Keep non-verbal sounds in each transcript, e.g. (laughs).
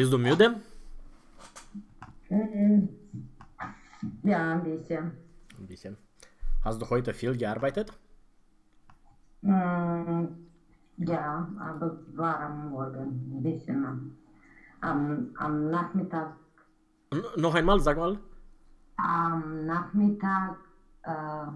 Bist du müde? Mhm. Ja, ein bisschen. Ein bisschen. Hast du heute viel gearbeitet? Mm, ja, aber war am Morgen ein bisschen. Am, am, am Nachmittag, N- noch einmal, sag mal. am Nachmittag, uh,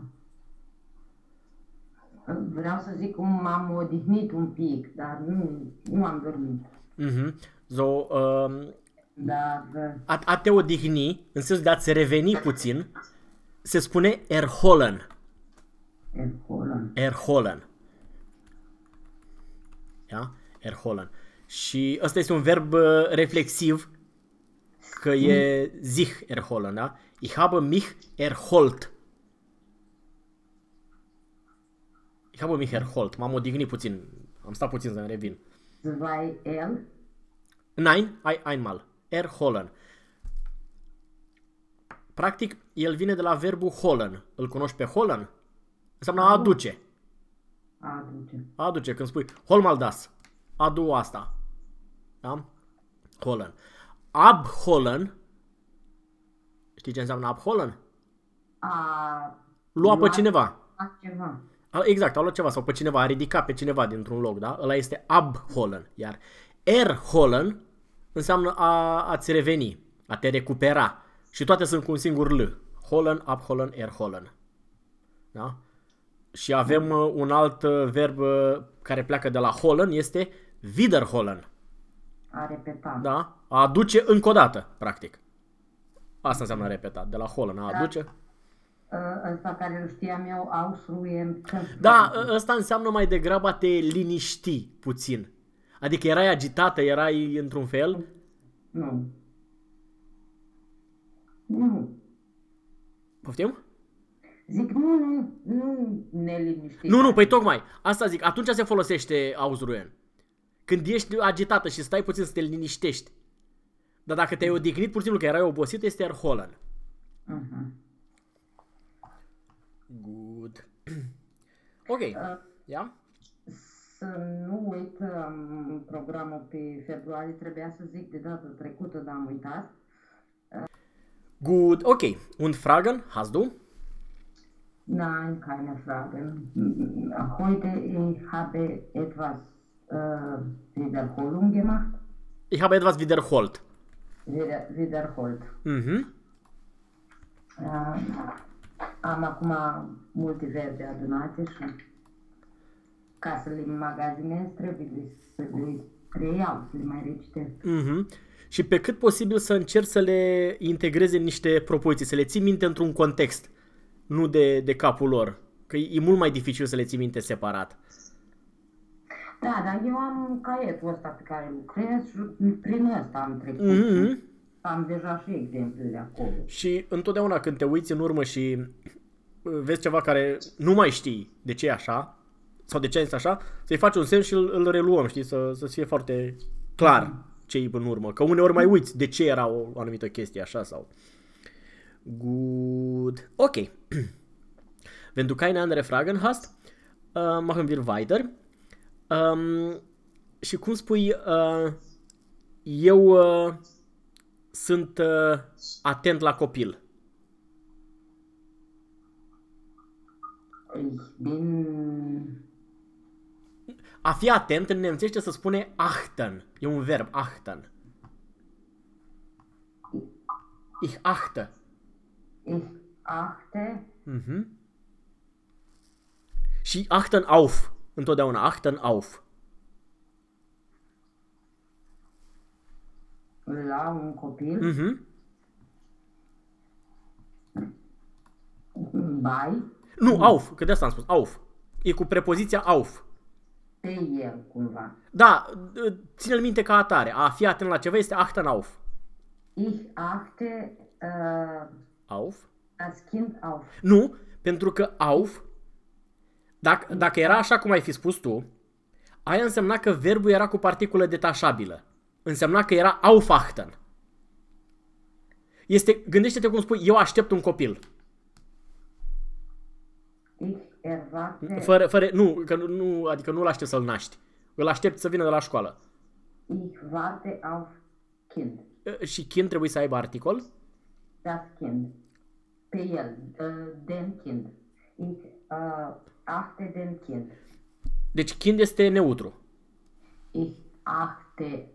vreau să zic cum m-am odihnit un pic, dar nu, nu am dormit. Mhm. So, um, Dar uh, a, a te odihni, în sensul de a-ți reveni puțin, se spune erholen. acolo. Erholen. Ja? Erholen. Și ăsta este un verb uh, reflexiv, că e sich erholen, da? Ich habe mich erholt. Ich habe mich erholt. M-am odihnit puțin. Am stat puțin să-mi revin. Zwei L, Nein, ai einmal. Erholen. Practic, el vine de la verbul holen. Îl cunoști pe holen? Înseamnă a aduce. aduce. A aduce, când spui hol mal das. Adu asta. Da? Holen. Abholen. Știi ce înseamnă abholen? A Lua pe luat cineva. ceva. A, Exact, a luat ceva sau pe cineva, a ridicat pe cineva dintr-un loc, da? Ăla este abholen. Iar erholen înseamnă a, a-ți reveni, a te recupera. Și toate sunt cu un singur L. Holen, abholen, erholen. Da? Și avem uh, un alt uh, verb uh, care pleacă de la holen, este wiederholen. A repetat. Da? A aduce încă o dată, practic. Asta înseamnă repetat, de la holen, a aduce. Ă, Ăsta care îl știam eu, Ausruhen. Da, ă- ăsta înseamnă mai degrabă a te liniști puțin. Adică erai agitată, erai într-un fel. Nu. Nu. Poftim? Zic, nu, nu, nu neliniștit. Nu, nu, păi tocmai. Asta zic, atunci se folosește auzruien. Când ești agitată și stai puțin să te liniștești. Dar dacă te-ai odihnit pur și simplu că erai obosit, este erholen. Uh-huh. Good. (clears throat) ok. Ia? Să nu uit um, programul pe februarie, trebuia să zic de data trecută, dar am uitat. Good. Ok. Und Fragen hast du? Nein, keine Fragen. Heute ich habe etwas äh, Wiederholung gemacht. Ich habe etwas wiederholt. Wieder, wiederholt. Mhm. Uh, am acum multe verbe adunate și ca să le magazinez trebuie să le preiau, să le mai recitesc. Mhm. Și pe cât posibil să încerci să le integrezi în niște propoziții, să le ții minte într-un context, nu de, de capul lor. Că e mult mai dificil să le ții minte separat. Da, dar eu am caietul ăsta pe care lucrez și prin ăsta am trecut. Mhm. Am deja și exemplele acolo. Și întotdeauna când te uiți în urmă și uh, vezi ceva care nu mai știi de ce e așa, sau de ce este așa, să-i faci un semn și îl, îl reluăm, știi, să, să fie foarte clar ce e în urmă. Că uneori mai uiți de ce era o anumită chestie așa sau... Good. Ok. (clears throat) Wenn du keine andere Fragen hast, uh, machen wir weiter. Um, și cum spui, uh, eu uh, sunt uh, atent la copil. Ich bin A fi atent în nemțește se spune achten. E un verb, achten. Ich achte. ich achte Mhm. Și achten auf. Întotdeauna achten auf. la un copil, Mhm. bai, Nu, auf, că de asta am spus, auf. E cu prepoziția auf. Pe el cumva. Da, ține-l minte ca atare. A fi atent la ceva este achten auf. Ich achte uh, Auf? das Kind auf. Nu, pentru că auf, dacă, dacă era așa cum ai fi spus tu, aia însemna că verbul era cu particulă detașabilă. Însemna că era aufachten. Este, gândește-te cum spui, eu aștept un copil. Ich erwarte, Fără, fără, nu, că nu- nu, adică nu-l aștept să-l naști. Îl aștept să vină de la școală. ich warte auf Kind. Uh, și Kind trebuie să aibă articol? Das Kind. Pe el. Uh, den Kind. Ich uh, achte den Kind. Deci Kind este neutru. Ich achte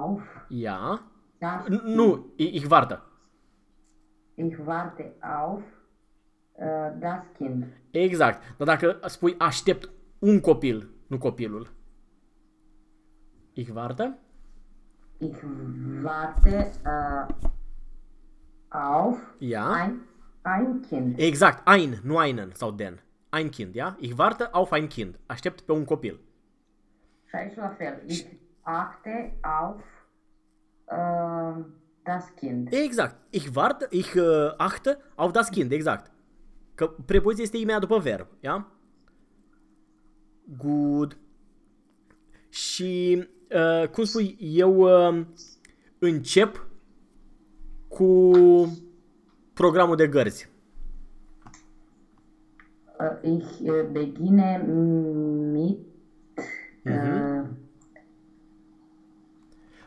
auf Ia. das N- Nu, I- ich warte. Ich warte auf uh, das Kind. Exact. Dar dacă spui aștept un copil, nu copilul. Ich warte. Ich warte uh, auf Ja. ein, ein Kind. Exact. Ein, nu einen sau den. Ein Kind, ja? Ich warte auf ein Kind. Aștept pe un copil. Și aici la fel. Ich achte auf uh, das Kind. Exact. Ich warte, ich uh, achte auf das Kind, exact. Că prepoziția este imediat după verb, ja? Good. Și, uh, cum spui, eu uh, încep cu programul de gărzi. Uh, ich uh, beginne mit uh,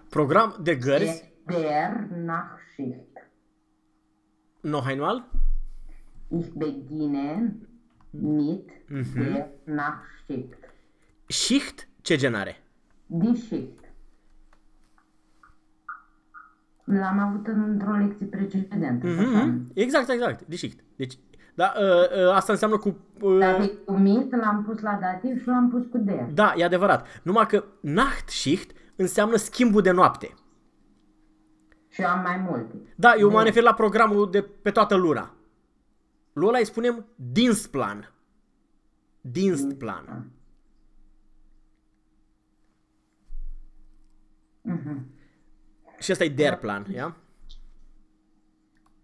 Program de gărzi, der Nachtschicht. noch einmal. Ich beginne mit der Nachtschicht. Schicht, ce gen are? Die Schicht. L-am avut într-o lecție precedentă. Mhm. Exact, exact, de Schicht. Deci, da, uh, uh, asta înseamnă cu... Uh, Dar cu mit l-am pus la dativ și l-am pus cu der. Da, e adevărat. Numai că Nachtschicht înseamnă schimbul de noapte. Și am mai multe. Da, eu mă refer la programul de pe toată luna. Lui ăla îi spunem Dienstplan. Dienstplan. Mhm. Și ăsta e der plan, ia?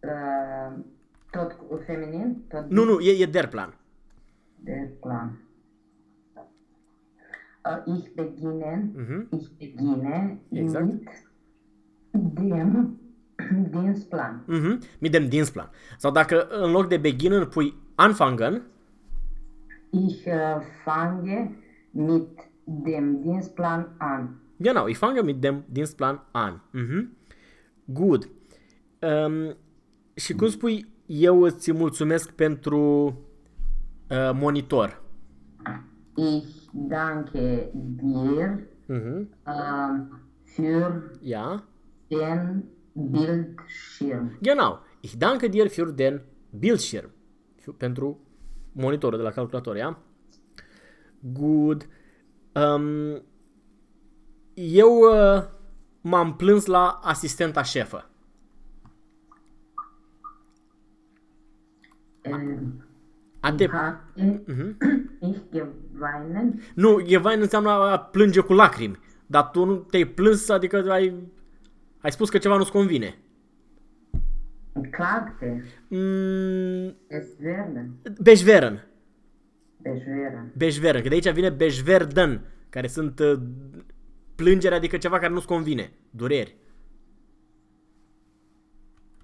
Uh, tot cu feminin? Tot Nu, nu, e, e der plan. der Plan. Uh, ich beginne, Mhm. ich beginne Exact. mit dem (clears throat) Dienstplan. Mhm. Mit dem Dienstplan. Sau dacă în loc de beginnen pui anfangen, Ich uh, fange mit dem Dienstplan an. Genau, ich fange mit dem Dienstplan an. Mhm. Good. Um, și cum spui, eu îți mulțumesc pentru uh, monitor. Ich danke dir Mhm. uh, für Ja. den Bildschirm. Genau. Ich danke dir für den Bildschirm. F- Pentru monitorul de la calculator, ja? Good. Um, eu uh, m-am plâns la asistenta șefă. Äh, A te... hatte ich geweint? Nu, gewein înseamnă a plânge cu lacrimi. Dar tu nu te-ai plâns, adică ai, ai spus că ceva nu-ți convine. Klagte. Mm, Beschweren. beșveren. Beschweren. Beșveren, că de aici vine beșverden, care sunt uh, plângere, adică ceva care nu-ți convine. Dureri.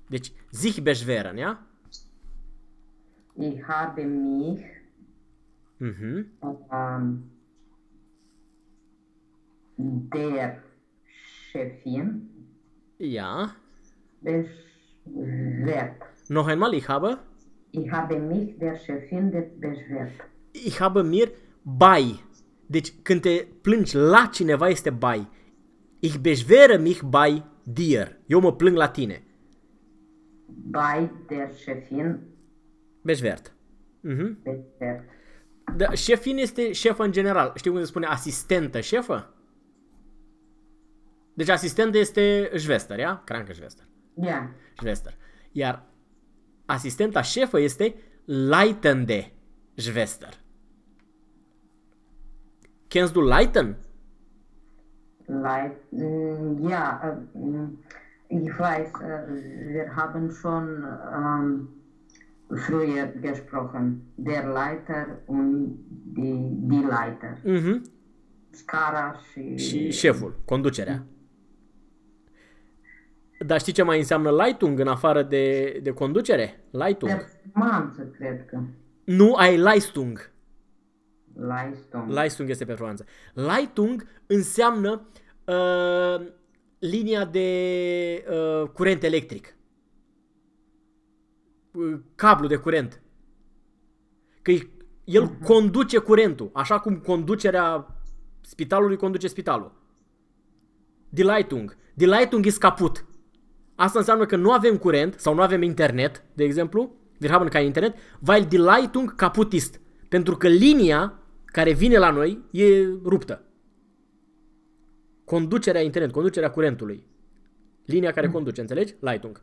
Deci, zich beșveren, ia? Ich habe mich Mhm. ähm, der Chefin Ja. beschwert. Noch einmal, ich habe, Ich habe mich der Chefin de- beschwert. ich habe mir bei. Deci, când te plângi la cineva este bei. Ich beschwere mich bei dir. Eu mă plâng la tine. Bei der Chefin Beșvert. Mhm. beschwert. Da, șefin este șefă în general. Știi cum se spune asistentă șefă? Deci asistentă este Schwester, ia? Crancă Schwester. Ja, Schwester. Iar asistenta șefă este leitende Schwester. Kennst du leiten? Leid, mm, ja, äh, mm, ich weiß, äh, wir haben schon ähm, früher gesprochen, der Leiter und die, die Leiter. Mhm. Scara și... Și șeful, conducerea. Dar știi ce mai înseamnă Leitung în afară de, de conducere? Leitung. Performanță, cred că. Nu ai Leistung. Leistung. Leistung este performanță. Leitung înseamnă uh, linia de uh, curent electric. Uh, cablu de curent. Că el uh-huh. conduce curentul, așa cum conducerea spitalului conduce spitalul. Die Leitung. Die Leitung is caput. Asta înseamnă că nu avem curent sau nu avem internet, de exemplu, wir haben kein internet, weil die Leitung kaputt ist. Pentru că linia care vine la noi e ruptă. Conducerea internet, conducerea curentului. Linia care mm. conduce, înțelegi? Leitung.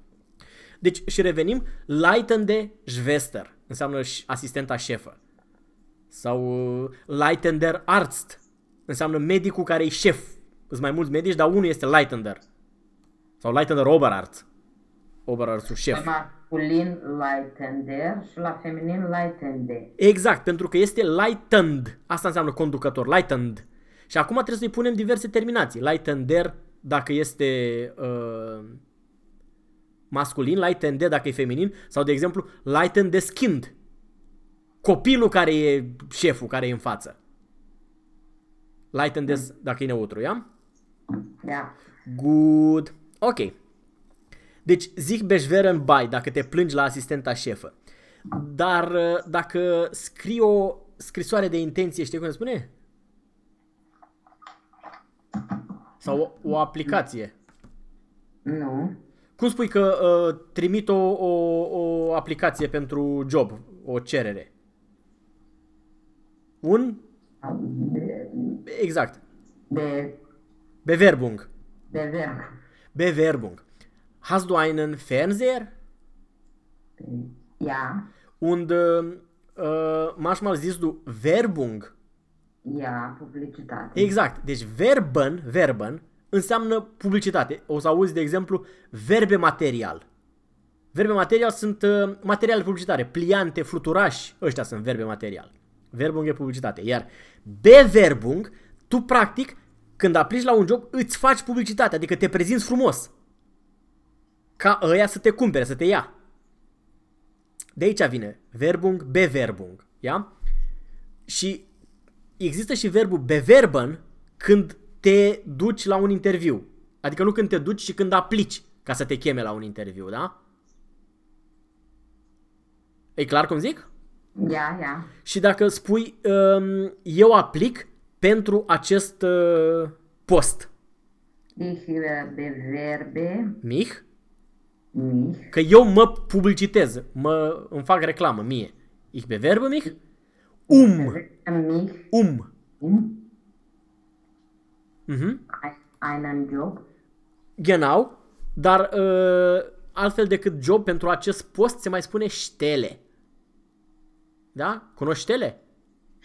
Deci și revenim, Leitende Schwester înseamnă asistenta șefă. Sau uh, Leitender Arzt înseamnă medicul care e șef. Sunt mai mulți medici, dar unul este Leitender. Sau Leitender Oberarzt. Oberarzt șef. La masculin Leitender și la feminin Leitende. Exact, pentru că este Leitend. Asta înseamnă conducător, Leitend. Și acum trebuie să-i punem diverse terminații. Leitender dacă este uh, masculin, Leitende dacă e feminin, sau de exemplu Leitendeskind. Copilul care e șeful, care e în față. Leitendes mm. dacă e neutru, ia? Da. Good. Ok. Deci zic beșveren bai dacă te plângi la asistenta șefă. Dar uh, dacă scrii o scrisoare de intenție, știi cum se spune? Sau o, o aplicație. Nu. Cum spui că uh, trimit o, o, o aplicație pentru job, o cerere? Un? De, Exact. de, Bewerbung. de verb. Bewerbung. Hast du einen Fernseher? Ja, Und äh, äh, manchmal siehst du Werbung. ja, publicitate. Exact. Deci verben, verben înseamnă publicitate. O să auzi, de exemplu, verbe material. Verbe material sunt uh, materiale publicitare, pliante, fluturași, ăștia sunt verbe material. Verbung e publicitate. Iar beverbung, tu practic, când aplici la un job, îți faci publicitate, adică te prezinți frumos. Ca ăia să te cumpere, să te ia. De aici vine verbung, beverbung. Ia? Și există și verbul beverben când te duci la un interviu. Adică nu când te duci, ci când aplici ca să te cheme la un interviu, da? E clar cum zic? Ja, ja. Și dacă spui um, eu aplic pentru acest uh, post, Ich äh, bewerbe mich, mich. că eu mă publicitez, mă, îmi fac reclamă mie. Ich bewerbe mich um, Bewerbe mich um. um Mhm. ein- einen Job. Genau, dar uh, altfel decât job pentru acest post se mai spune ștele. Da? Cunoști ștele?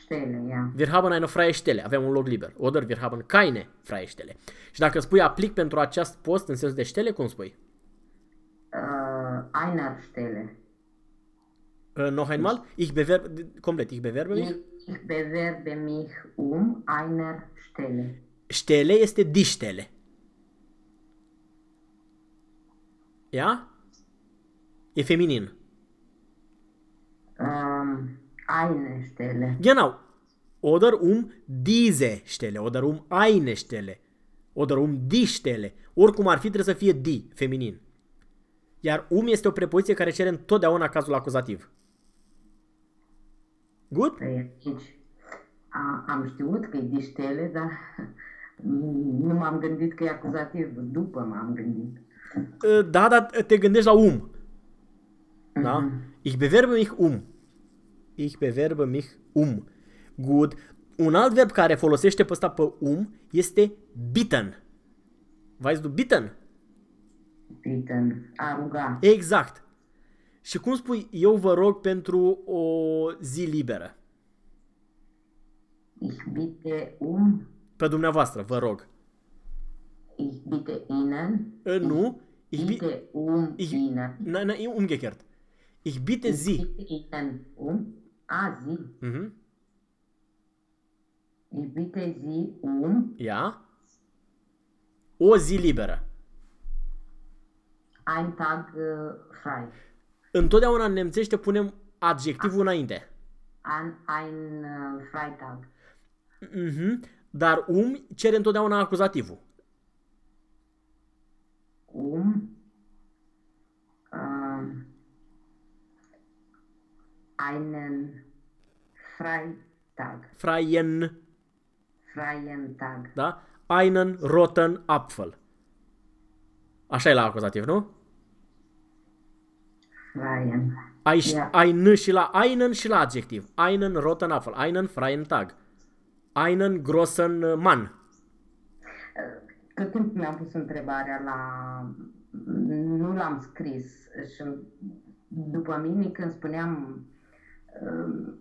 Stelle, ja. Wir haben eine freie Stelle. Avem un loc liber. Oder wir haben keine freie Stelle. Și dacă spui aplic pentru acest post în sens de ștele, cum spui? Äh, einer Stelle. Uh, noch einmal? Ich bewerbe, complet, ich bewerbe mich. Ich, ich bewerbe mich um einer Stelle. Stele este die Stelle. Ja? E feminin. Ähm, eine Stelle. Genau. Oder um diese Stelle. Oder um eine Stelle. Oder um die Stelle. Oricum ar fi, trebuie să fie die, feminin. Iar um este o prepoziție care cere întotdeauna cazul acuzativ. Good? Păi aici a, am știut că e de Stelle, dar nu m-am gândit că e acuzativ. După m-am gândit. Uh, Da, dar te gândești la um. Da? Mhm. Ich bewerbe mich um. Ich bewerbe mich um. Good. Un alt verb care folosește pe ăsta pe um este bitten. Weißt du bitten? Bitten, a ruga. Exact. Și cum spui, eu vă rog pentru o zi liberă? Ich bitte um, Pe dumneavoastră, vă rog. ich bitte Ihnen, Uh, nu. Ich, bi bitte um ich, Ihnen. na, na, e umgekehrt. Ich bitte Ich Sie. bitte Ihnen um, a Sie, Mhm. ich bitte Sie um Ja? O zi liberă. ein Tag äh, frei. Întotdeauna în nemțește punem adjectivul înainte. Ein, ein äh, Freitag. Mhm. Dar um cere întotdeauna acuzativul. Einen Freitag. Freien, Freien Tag. da? Einen roten Apfel. Așa e la acuzativ, nu? Freien. Ai, Ia. ai n și la einen și la adjectiv. Einen roten Apfel. Einen freien Tag. Einen großen Mann. Tot timpul mi-am pus întrebarea la... Nu l-am scris și după mine când spuneam uh,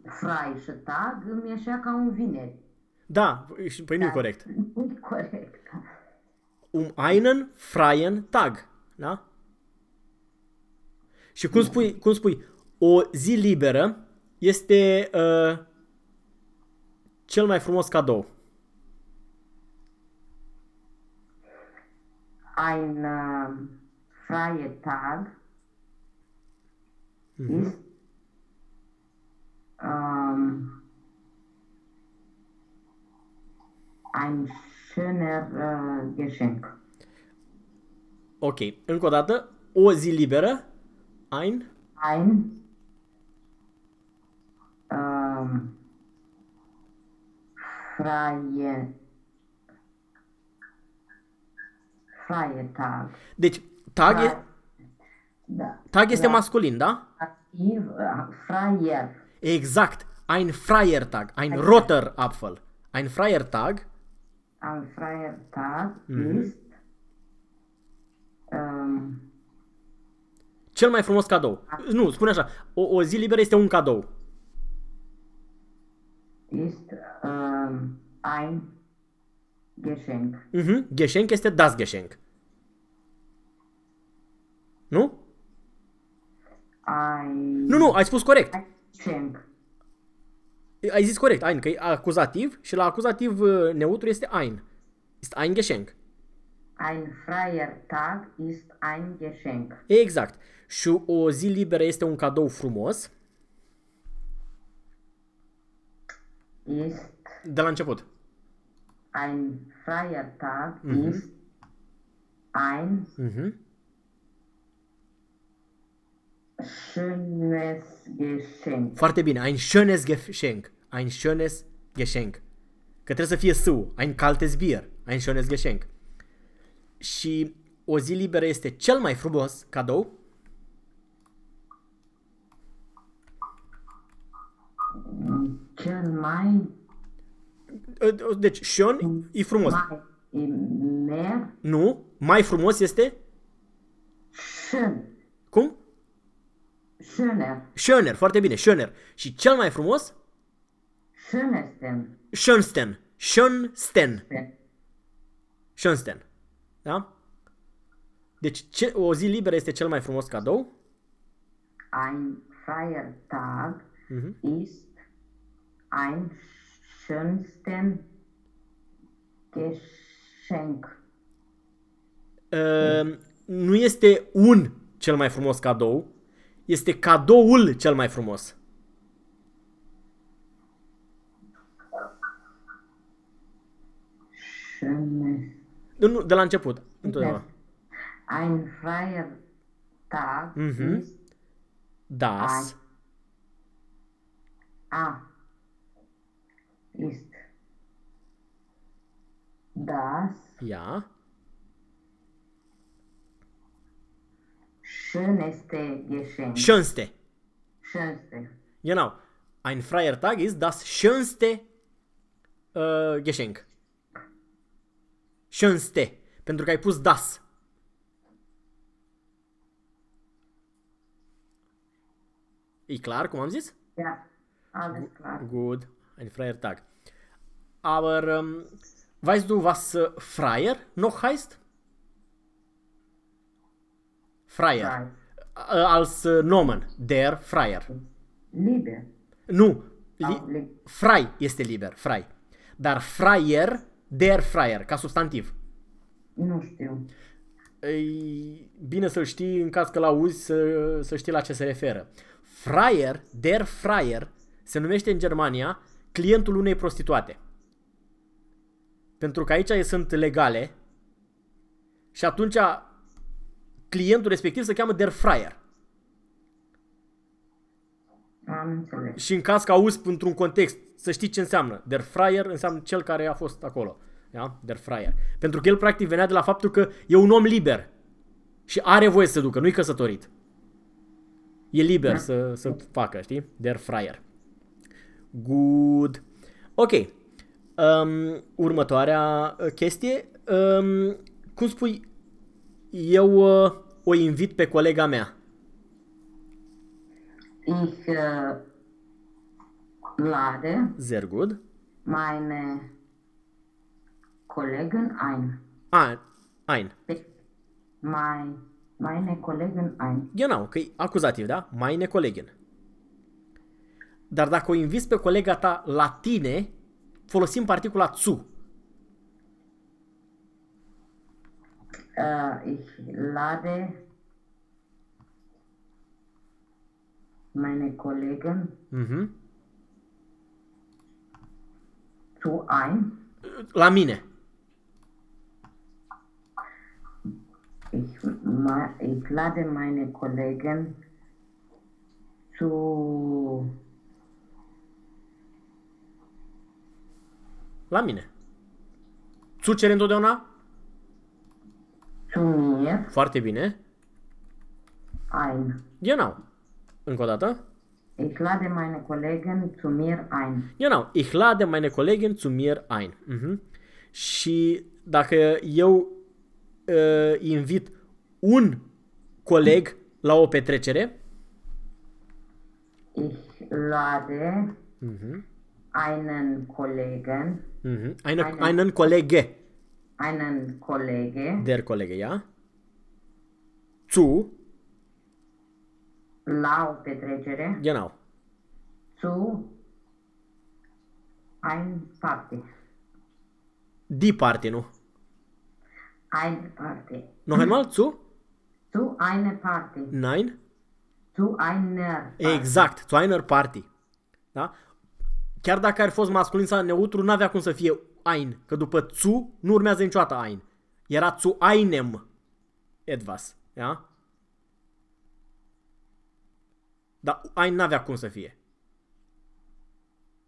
frai și tag, îmi ieșea ca un vineri. Da, și- păi nu e corect. (laughs) Nu e corect. Um einen freien Tag. Da? Și cum spui, cum spui, o zi liberă este uh, cel mai frumos cadou. Ein uh, freie Tag ist ähm, ein schöner uh, Geschenk. Ok, încă o dată, o zi liberă, ein, Ein ähm, freie freie Tag. deci tag, e, Fre- Da. tag este Da. masculin, da? Activ, uh, freier. Exact, ein freier Tag, ein roter Apfel. Ein freier Tag, Ein freier Tag ist ähm, cel mai frumos cadou. Nu, spune așa, o, o zi liberă este un cadou. ist ähm, ein Geschenk. Mhm. Geschenk este das Geschenk. Nu? Ein Nu, nu, ai spus corect. Geschenk. Ai zis corect, ein, că e acuzativ și la acuzativ uh, neutru este ein. Este ein Geschenk. Ein freier Tag ist ein Geschenk. Exact. Și o zi liberă este un cadou frumos Ist de la început. ein freier Tag ist ein Mhm. schönes Geschenk. Foarte bine. Ein schönes Geschenk. Ein schönes Geschenk. Că trebuie să fie său. Ein kaltes Bier. Ein schönes Geschenk. Și o zi liberă este cel mai frumos cadou. Cel mai Deci, schön e frumos. mai mehr Nu? Mai frumos este? schön. Cum? Schöner. Schöner. Foarte bine. Schöner. Și cel mai frumos? Schönsten. Schönsten. Schönsten. Schönsten. Da? Deci ce, o zi liberă este cel mai frumos cadou. Ein freier Tag Mhm. ist ein schönsten Geschenk. Uh, nu este un cel mai frumos cadou, este cadoul cel mai frumos. Nu, nu, de la început. Întotdeauna. Ein freier Tag Mhm. ist Das. A. Ist das Ja. schönste Geschenk. Schönste. Schönste. Genau. Ein freier Tag ist das schönste uh, Geschenk. Schönste. Pentru că ai pus das. E clar, cum am zis? Ja, alles klar. Gut, ein freier Tag. Aber ähm, weißt du, was äh, Freier noch heißt? Freier. Frei. Äh, als äh, Nomen. Der Freier. Liebe. Nu. Li- Sau li- frei este liber. Frei. Dar Freier, der Freier, ca substantiv. Nu știu. E bine să știi în caz că l-auzi să, să știi la ce se referă. Freier, der Freier, se numește în Germania clientul unei prostituate. Pentru că aici sunt legale și atunci clientul respectiv se cheamă der Freier. Ah, am înțeles. Și în caz că auzi într-un context, să știi ce înseamnă. Der Freier înseamnă cel care a fost acolo. Da? Der Freier. Pentru că el practic venea de la faptul că e un om liber. Și are voie să se ducă, nu-i căsătorit. E liber Da. să, să facă, știi? Der Freier. Good. Ok. Um, următoarea uh, chestie. Um, cum spui, eu uh, o invit pe colega mea. Ich uh, lade Sehr good. meine Kollegen ein. Ah, ein. Pe- Mai, meine Kollegen ein. Genau, că e acuzativ, da? Meine Kollegin. Dar dacă o inviți pe colega ta la tine, folosim particula zu. Äh, ich lade meine Kollegen Mhm. zu ein. La mine. Ich, ma, ich lade meine Kollegen zu La mine. Zu cere întotdeauna? zu mir Foarte bine. ein. Genau. Încă o dată. Ich lade meine Kollegen zu mir ein. Genau. Ich lade meine Kollegen zu mir ein. Mhm. Și dacă eu uh, invit un coleg la o petrecere, Ich lade mhm. einen Kollegen, Mhm. Eine, Einen. einen Kollege, einen Kollege der Kollege, ja? Zu, la o petrecere genau. zu ein Party. Die Party, nu? Ein Party. Noch einmal, zu? Zu einer Party. Nein? Zu einer Party. Exact, zu einer Party. Da? Chiar dacă ar fi fost masculin sau neutru, n-avea cum să fie ein, că după zu nu urmează niciodată ein. Era zu einem etwas, da? Dar ein n-avea cum să fie.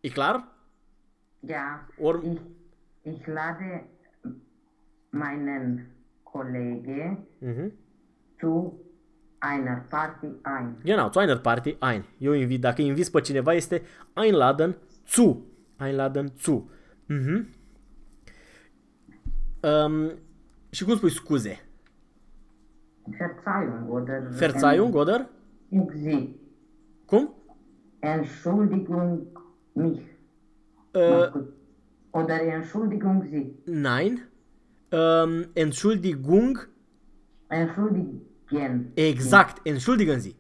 E clar? Ja, Or- ich, ich lade meinen Kollege Mhm. zu einer Party ein. Genau, zu einer Party ein. Eu invit, dacă inviți pe cineva este einladen zu. Einladen zu. Mhm. Um, și cum spui scuze? Verzeihung oder Verzeihung, oder? Sie. Cum? Entschuldigung mich. Uh, Oder Entschuldigung Sie. nein. Um, Entschuldigung. Entschuldigen. Exact, entschuldigen Sie.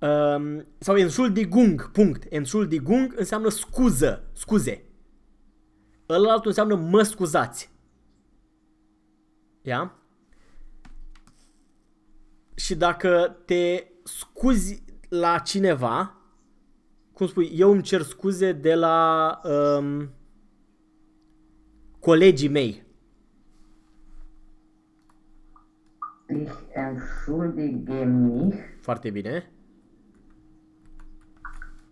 Um, sau entschuldigung, punct. Entschuldigung înseamnă scuză, scuze. Ălalt înseamnă mă scuzați. Ia? Și dacă te scuzi la cineva, cum spui, eu îmi cer scuze de la um, colegii mei. Ich entschuldige mich Foarte bine.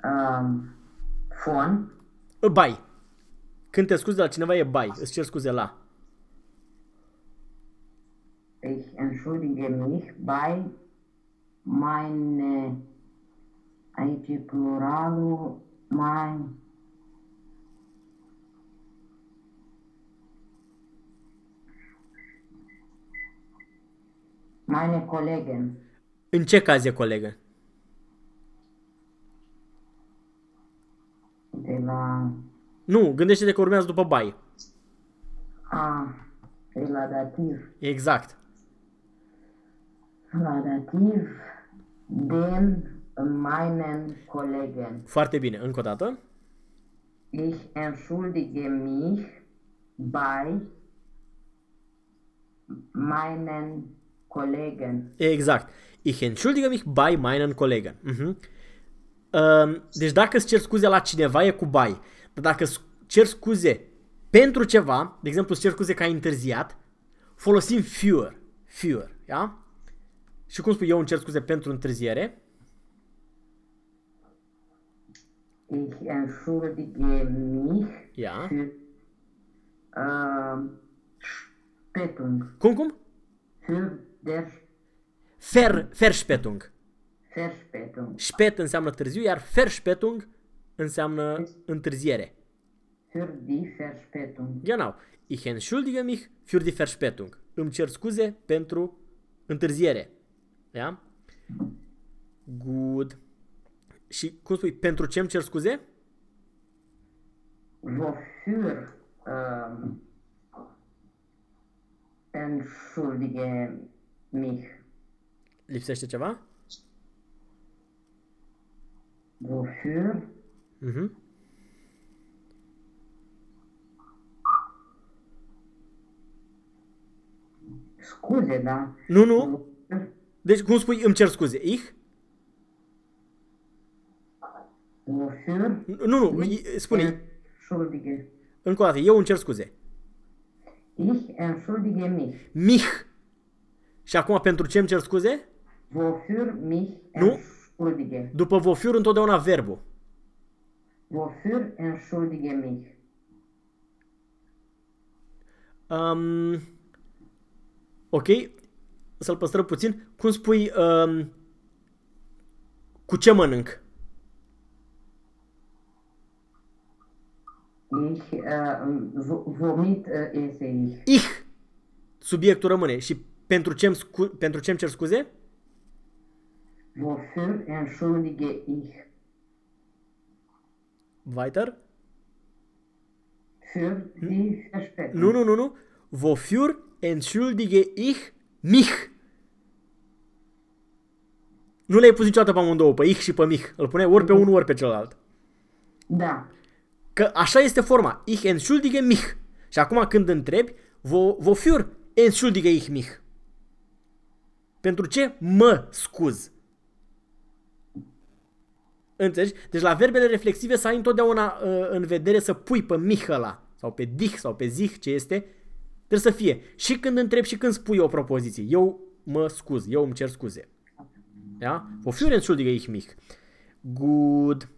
ähm, von Bai. Când te scuzi de la cineva e bai. Îți cer scuze la. ich entschuldige mich bei meine aici e pluralul mai meine Kollegen În ce caz e colegă? de la Nu, gândește-te că urmează după bai. a de la dativ Exact. la dativ den meinen Kollegen Foarte bine. Încă o dată. Ich entschuldige mich bei meinen Kollegen. Exact. Ich entschuldige mich bei meinen Kollegen. Mhm. Um, deci dacă îți cer scuze la cineva e cu bai. Dar dacă îți cer scuze pentru ceva, de exemplu îți cer scuze că ai întârziat, folosim für. Für. Ja? Și cum spui eu îmi cer scuze pentru întârziere? Ich entschuldige mich Ja. für äh, Spätung. Cum, cum? Für derș Fer, Verspätung. Verspätung. Spät înseamnă târziu, iar Verspätung înseamnă întârziere. Für die Verspätung. Genau. Ich entschuldige mich für die Verspätung. Îmi cer scuze pentru întârziere. Ja? Good. Și cum spui, pentru ce îmi cer scuze? Wofür ähm, entschuldige mich? Lipsește ceva? Wofür Mhm. scuze, da? Nu, nu. Wofür, Deci cum spui, îmi cer scuze? Ich? Wofür Nu, nu. i- Spune, entschuldige. încă o dată, eu îmi cer scuze. Ich entschuldige mich. Mich. Și acum pentru ce îmi cer scuze? Wofür mich Nu. entschuldige? După vofiur întotdeauna verbul. Wofür entschuldige mich? Um, ok, să-l păstrăm puțin. Cum spui, um, cu ce mănânc? Ich, äh, wo- womit äh, esse ich? Ich. Subiectul rămâne. Și pentru ce îmi, scu- pentru ce îmi cer scuze? Wofür entschuldige ich? Weiter? Für die Verspätung. Nu, nu, nu, nu. Wofür entschuldige ich mich? Nu le-ai pus niciodată pe amândouă, pe ich și pe mich. Îl puneai ori pe unul, ori pe celălalt. Da. Că așa este forma. Ich entschuldige mich. Și acum când întrebi, wo, wofür entschuldige ich mich? Pentru ce mă scuz? Înțelegi? Deci la verbele reflexive să ai întotdeauna uh, în vedere să pui pe mich ăla, sau pe dich, sau pe zich, ce este, trebuie să fie. Și când întrebi și când spui o propoziție. Eu mă scuz, eu îmi cer scuze. Da? Wofür entschuldige ich mich? Good.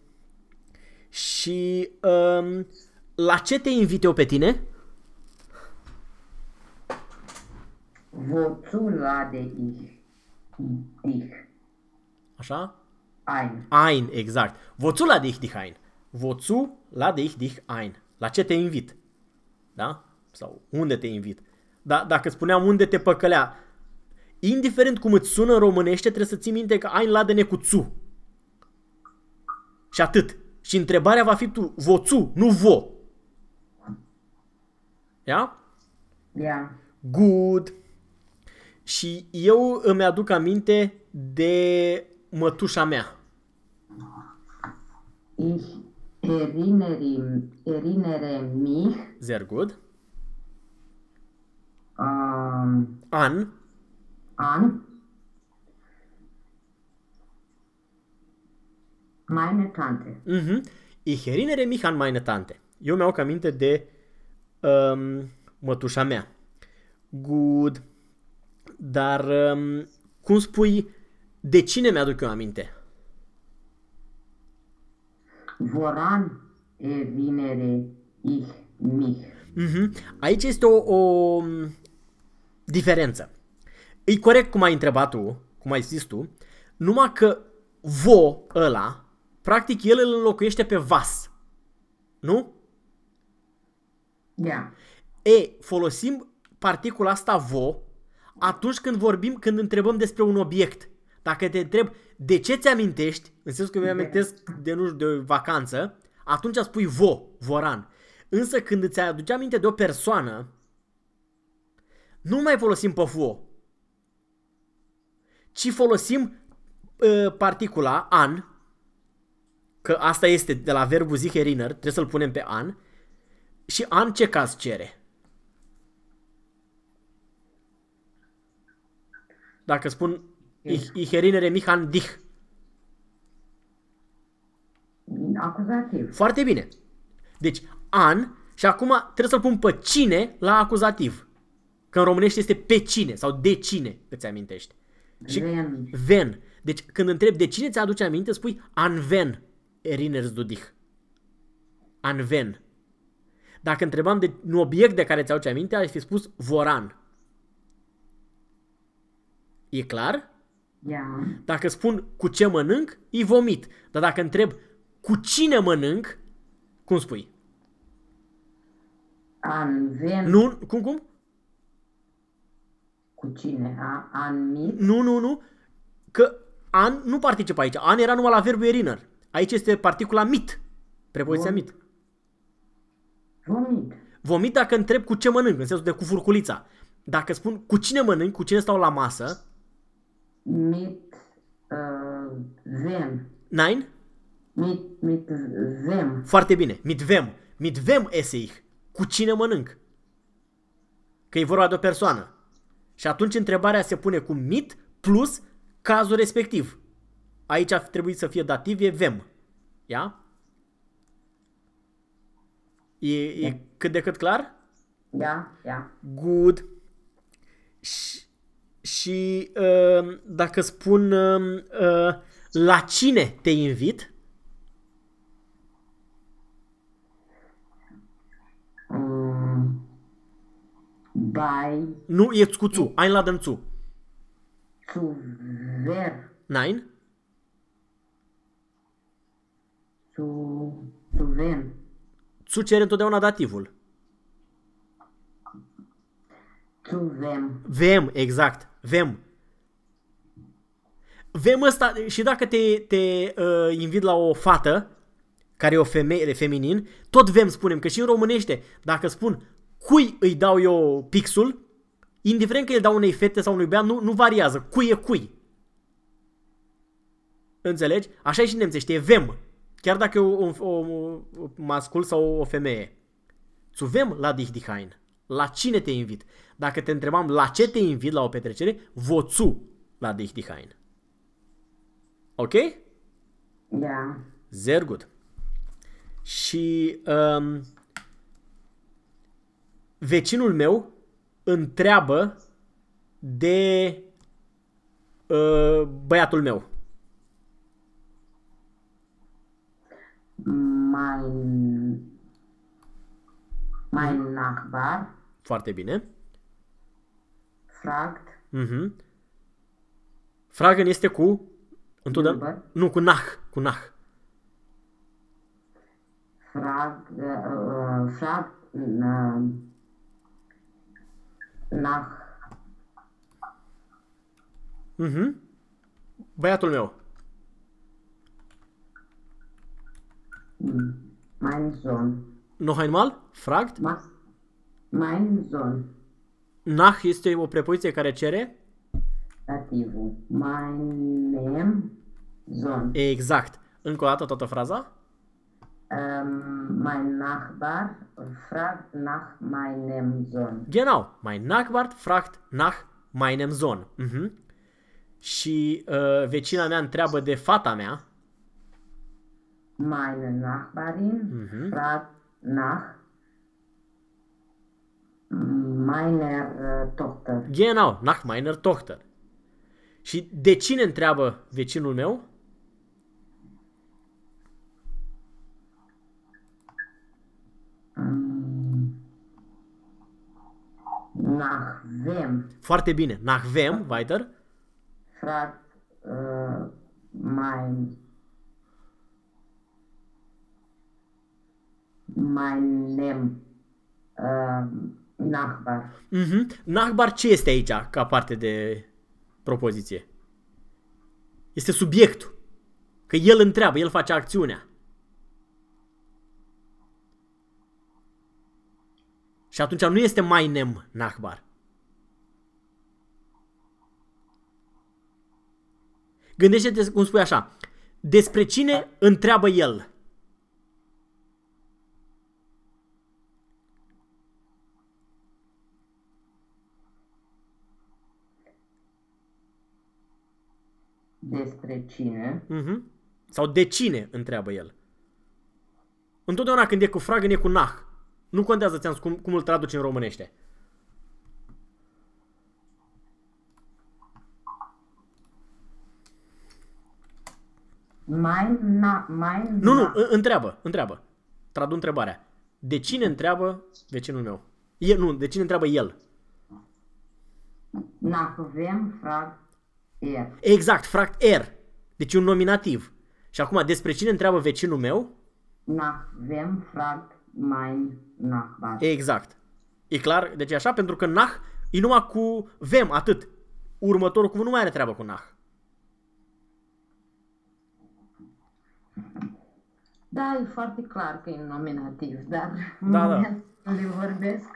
Și um, la ce te invit eu pe tine? Wozu lade ich dich Așa? ein? Ein, exact. Wozu lade ich dich ein? Wozu lade ich dich ein? La ce te invit? Da? Sau unde te invit? Da, dacă spuneam unde te păcălea, indiferent cum îți sună în românește, trebuie să ții minte că ein lade cu țu. Și atât. Și întrebarea va fi tu, voțu, nu vo. Ia? Ja. Good. Și eu îmi aduc aminte de mătușa mea. Ich erinnere, erinnere mich Sehr good. ähm, An. an meine Tante. Mhm. Ich erinnere mich an meine Tante. Eu mi-au aminte de um, mătușa mea. Good. Dar um, cum spui, de cine mi-aduc eu aminte? Woran erinnere ich mich? Mhm. Aici este o, o um, diferență. E corect cum ai întrebat tu, cum ai zis tu, numai că vo ăla, practic el îl înlocuiește pe vas. Nu? Ja. E, folosim particula asta vo atunci când vorbim, când întrebăm despre un obiect. Dacă te întreb de ce ți amintești, în sensul că mi amintesc de, nu știu, de o vacanță, atunci spui vo, voran. Însă când îți aduce aminte de o persoană, nu mai folosim pe vo, ci folosim uh, particula an, că asta este de la verbul sich erinnern, trebuie să-l punem pe an, și an ce caz cere? Dacă spun ich, ich erinnere mich an dich. Acuzativ. Foarte bine. Deci an și acum trebuie să-l pun pe cine la acuzativ. Că în românește este pe cine sau de cine îți amintești. Și Ven. ven. Deci când întrebi de cine ți aduce aminte, spui an ven erinnerst du dich. Anven. Dacă întrebam de un obiect de care ți-au aminte, ai fi spus voran. E clar? Ja. Dacă spun cu ce mănânc, e vomit. Dar dacă întreb cu cine mănânc, cum spui? An ven. Nu, cum, cum? Cu cine? A, an mit. Nu, nu, nu. Că an nu participă aici. An era numai la verbul erinner. Aici este particula mit. Prepoziția Bun. mit. Vomit. Vomit dacă întreb cu ce mănânc, în sensul de cu furculița. Dacă spun cu cine mănânc, cu cine stau la masă, Mit uh, ven. nine, Mit, mit vem. foarte bine. Mitvem. Mitvem eseich. Cu cine mănânc? Că e vorba de o persoană. Și atunci întrebarea se pune cu mit plus cazul respectiv. Aici ar trebui să fie dativ, e vem. Ia? E, e cât de cât clar? Ja, ja. Good. Și, și uh, dacă spun uh, uh, la cine te invit, Um, bei nu e cu țu, ai la dănțu. zu wer. Nine? Zu, zu wen. Țu cere întotdeauna dativul. Zu wem. Vem, exact. Vem. Vem ăsta, și dacă te, te uh, invit la o fată, care e o femeie, feminin, tot vem spunem, că și în românește, dacă spun cui îi dau eu pixul, indiferent că îl dau unei fete sau unui băiat, nu, nu variază. Cui e cui. Înțelegi? Așa e și în nemțește, e vem. Chiar dacă e o, o, o, o mascul sau o femeie. Zu wem la dich dich ein? La cine te invit? Dacă te întrebam la ce te invit la o petrecere, voțu la dich dich ein. Ok? Ja. Sehr gut. Și um, vecinul meu întreabă de uh, băiatul meu. Mein, mein Nachbar Foarte bine. fragt, Mhm. Fragen este cu întotdeauna, Număr. nu cu nach, cu nach. fragt, äh, äh, fragt äh, nach Mhm. Băiatul meu. hm, mein Sohn. Noch einmal? Fragt? Was? Mein Sohn. Nach este o prepoziție care cere? Dativul. Meinem Sohn. Exact. Încă o dată toată fraza? Ähm, mein Nachbar fragt nach meinem Sohn. Genau. Mein Nachbar fragt nach meinem Sohn. Mhm. Și uh, vecina mea întreabă de fata mea. Meine Nachbarin Mhm. fragt nach meiner äh, Tochter. Genau, nach meiner Tochter. Și de cine întreabă vecinul meu? Mm. Nach wem Foarte bine. Nach wem, weiter? fragt äh, mein meinem äh, Nachbar? Mhm. Nachbar ce este aici ca parte de propoziție? Este subiectul. Că el întreabă, el face acțiunea. Și atunci nu este mai nem Nachbar. Gândește-te cum spui așa. Despre cine întreabă el? Despre cine? Mhm. Sau de cine întreabă el? Întotdeauna când e cu fragă, e cu nah. Nu contează ți-am spus cum, cum îl traduci în românește. Mein, na, mein Nu, nu, na- în- întreabă, întreabă. tradu întrebarea. De cine întreabă vecinul meu? E, nu, de cine întreabă el? Nach wem fragt er? Exact, fract er. Deci un nominativ. Și acum, despre cine întreabă vecinul meu? Nach wem fragt mein Nachbar? Exact. E clar? Deci e așa, pentru că nah e numai cu vem, atât. Următorul cuvânt nu mai are treabă cu nah. Da, e foarte clar că e nominativ, dar Da, da. da. le vorbesc.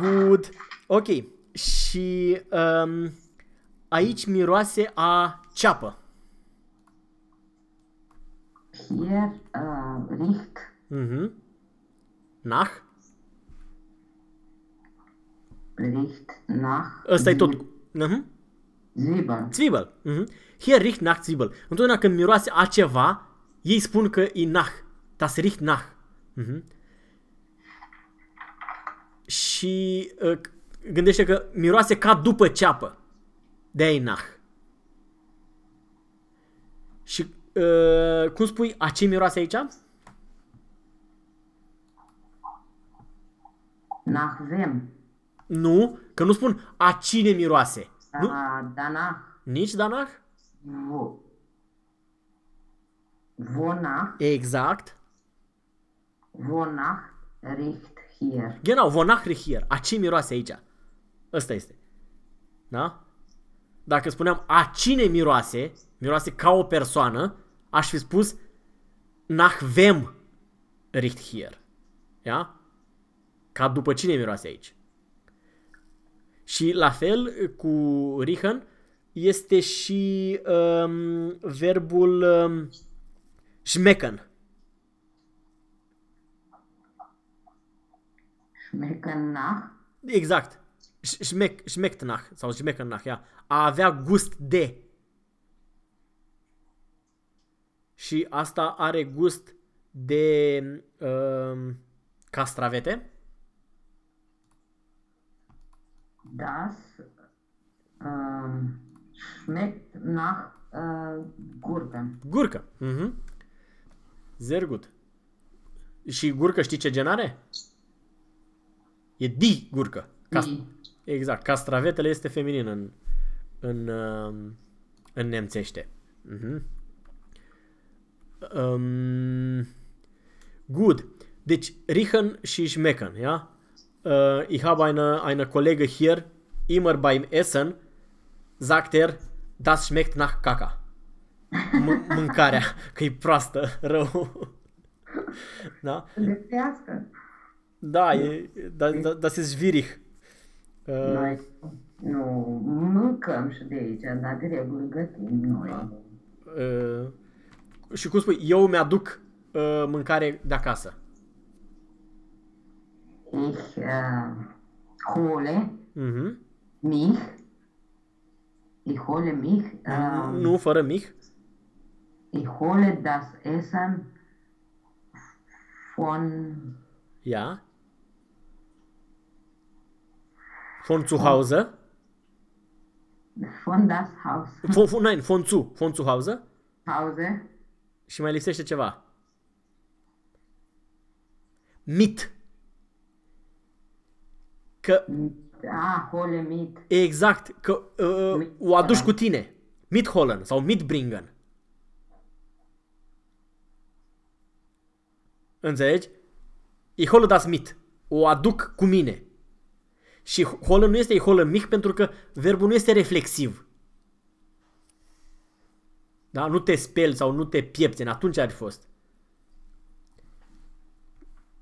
Good. Ok. Și um, aici miroase a ceapă. Hier uh, riecht Mhm. Nah. riecht nach Ăsta e tot. Mhm. Zwiebel. Zwiebel. Mhm. Hier riecht nach Zwiebel. Întotdeauna când miroase a ceva, ei spun că e nach. Das riecht nach. Mhm. Și uh, gândește că miroase ca după ceapă. De e nach. Și uh, cum spui, a ce miroase aici? Nach wem? Nu, că nu spun a cine miroase. Nu? Da, danach Nici danach? wo? Wonach? Exact. Wonach riecht hier? Genau, wonach riecht hier. A ce miroase aici? Ăsta este. Da? Dacă spuneam a cine miroase, miroase ca o persoană, aș fi spus nach wem riecht hier. Ja? Ca după cine miroase aici. Și la fel cu riechen este și um, verbul um, schmecken. Schmecken nach? Exact. Sch- Schmeck, schmeckt nach sau schmecken nach, ia. A avea gust de. Și asta are gust de um, castravete. Das ähm, schmeckt nach äh, Gurken. Gurcă. Mhm. Sehr gut. Și gurcă știi ce gen are? E di gurcă. Cas- Die. Exact. Castravetele este feminin în, în, um, în nemțește. Mhm. Um, good. Deci, riechen și schmecken, ja? Uh, ich habe eine, eine Kollege hier, immer beim Essen, sagt er, das schmeckt nach caca. M- (laughs) mâncarea, că e proastă, rău. (laughs) da? Gătească. Da, e, da, da, das ist schwierig. Uh, Noi nu mâncăm și de aici, dar de regulă gătim noi. uh, și cum spui, eu mi-aduc uh, mâncare de acasă. Ich äh, hole Mhm. mich, ich hole mich, äh, Nu, fără mic. ich hole das Essen von Ja. Von zu Hause. von das Haus Von, von, nein, von zu. Von zu Hause. Hause Și mai lipsește ceva. Mit. Că, ah, hole mit exact, că uh, o aduci cu tine. Mitholen sau Mitbringen. Înțelegi? E hole das mit. O aduc cu mine. Și hole nu este hole mic pentru că verbul nu este reflexiv. Da? Nu te speli sau nu te piepți. Atunci ar fi fost.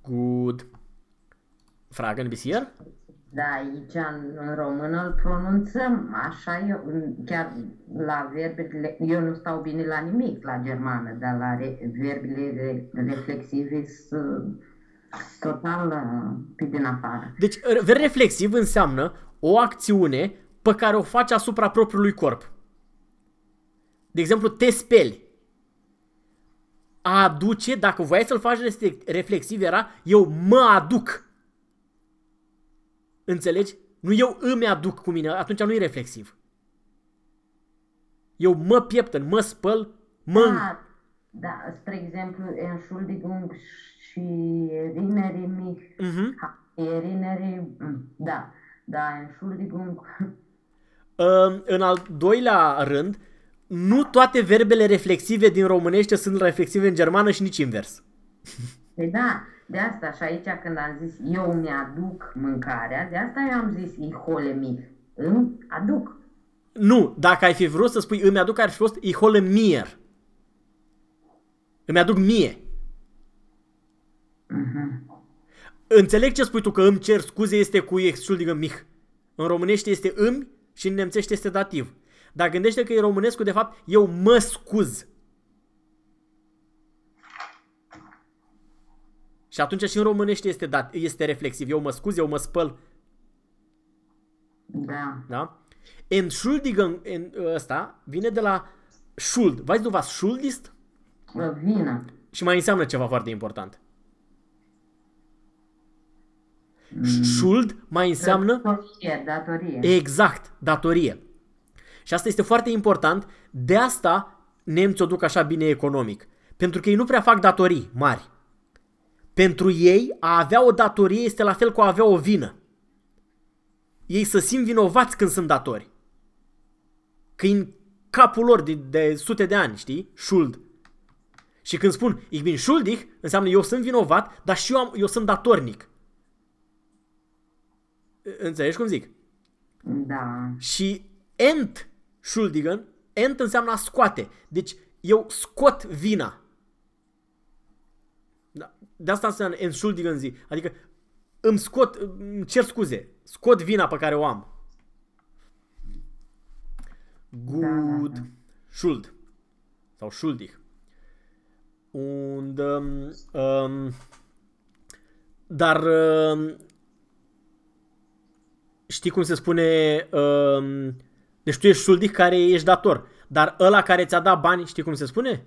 Good. Fragen bis hier? Da, aici în, în română îl pronunțăm așa, eu, în- chiar la verbele, eu nu stau bine la nimic la germană, dar la re, verbele re, reflexive sunt total uh, pe din afară. Deci, ver reflexiv înseamnă o acțiune pe care o faci asupra propriului corp. De exemplu, te speli. A aduce, dacă voiai să-l faci reste- reflexiv, era eu mă aduc. Înțelegi? Nu eu îmi aduc cu mine, atunci nu e reflexiv. Eu mă pieptăn, mă spăl, mă... Da, Da, spre exemplu, Entschuldigung și Erinnerung mich, Mhm. Erinnerung, mm, da, da, Entschuldigung, Uh, În al doilea rând, nu toate verbele reflexive din românește sunt reflexive în germană și nici invers. Păi da, de asta și aici când am zis eu mi-aduc mâncarea, de asta eu am zis ich hole mich, îmi aduc. Nu, dacă ai fi vrut să spui îmi aduc, ar fi fost ich hole mir. Îmi aduc mie. Mhm. Înțeleg ce spui tu că îmi cer scuze este cu Entschuldigung mich. În românește este îmi și în nemțește este dativ. Dar gândește că e românescul, de fapt, eu mă scuz. Și atunci și în românește este, dat, este reflexiv. Eu mă scuz, eu mă spăl. Da, Da? Entschuldigung în ăsta vine de la Schuld. Weißt du was Schuld ist? vină. Și mai înseamnă ceva foarte important. Schuld mai înseamnă Datorie, datorie. exact datorie. Și asta este foarte important. De asta nemții o duc așa bine economic. Pentru că ei nu prea fac datorii mari. Pentru ei, a avea o datorie este la fel cu a avea o vină. Ei să simt vinovați când sunt datori. Că e în capul lor de, de sute de ani, știi? Schuld. Și când spun ich bin schuldig, înseamnă eu sunt vinovat, dar și eu, am, eu sunt datornic. Înțelegi cum zic? Da, Și ent schuldigen, ent înseamnă a scoate. Deci eu scot vina. Da. De asta înseamnă entschuldigen zi. Adică îmi scot, îmi cer scuze. Scot vina pe care o am. Good. da, da. Schuld. Sau schuldig. Und, um, um, dar um, știi cum se spune, um, deci tu ești schuldig care ești dator, dar ăla care ți-a dat bani, știi cum se spune?